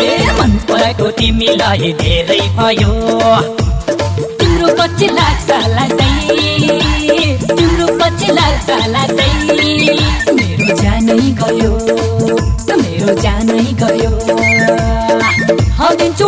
ए मन परेको तिमीलाई धेरै भयो तिम्रो पछि लाग्दा तिम्रो पछि लाग्दा मेरो जानै गयो। मेरो जानै गयो। हालिदिन्छु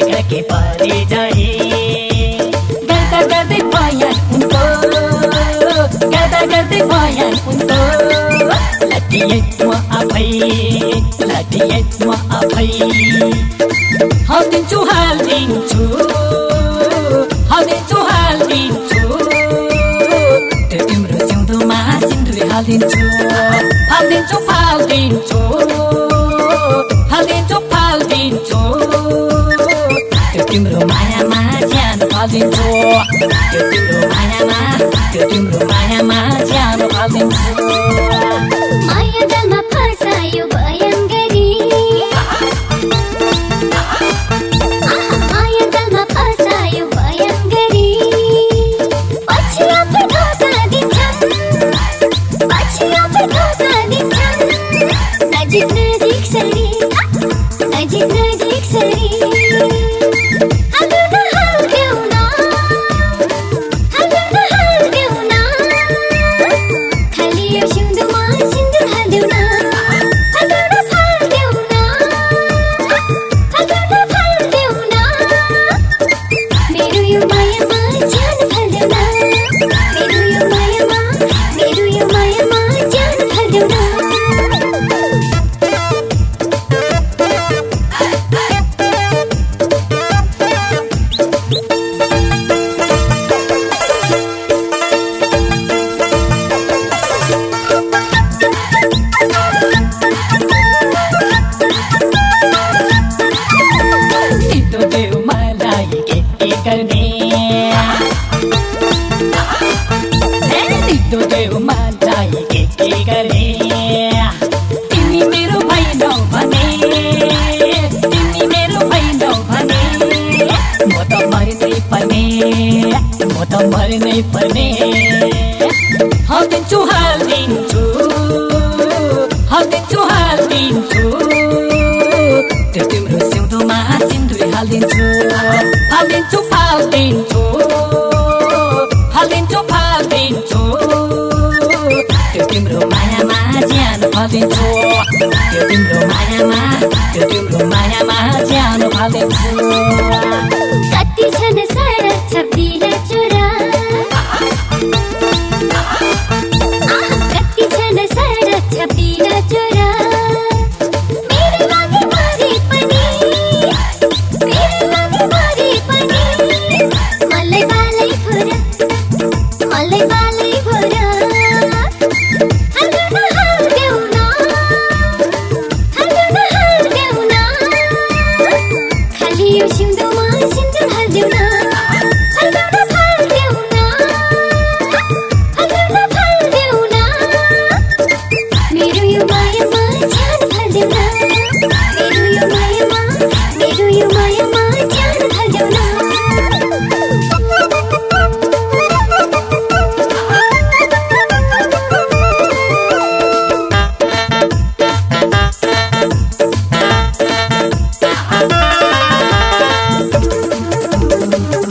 स्वर्ग कि परि जाए गर्दा गर्दै भयान उनको गर्दा गर्दै उनको हालिदिन्छु हालिदिन्छु हालिदिन्छु हालिदिन्छु त्यो तिम्रो सिउँदोमा सिन्दुरी हालिदिन्छु फालिदिन्छु। फालिदिन्छु त्यो तिम्रो मायामा त्यो तिम्रो मायामा ज्यान फालिदिन्छु म त मर्नै पर्ने हालिदिन्छु हालिदिन्छु हालिदिन्छु हालिदिन्छु त्यो तिम्रो सिउँदोमा सिन्दुरी हालिदिन्छु फालिदिन्छु फालिदिन्छु फालिदिन्छु फालिदिन्छु त्यो तिम्रो मायामा ज्यान फालिदिन्छु त्यो तिम्रो मायामा त्यो तिम्रो मायामा ज्यान फालिदिन्छु Festival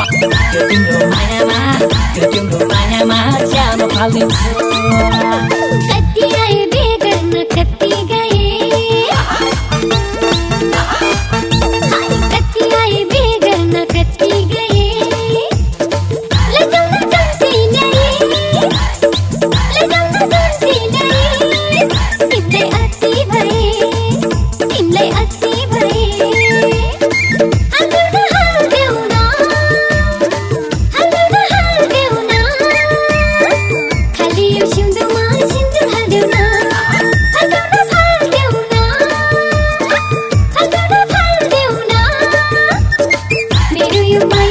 तिम्रो मायामा त्यो तिम्रो मायामा सानो फालिन्छु कति you might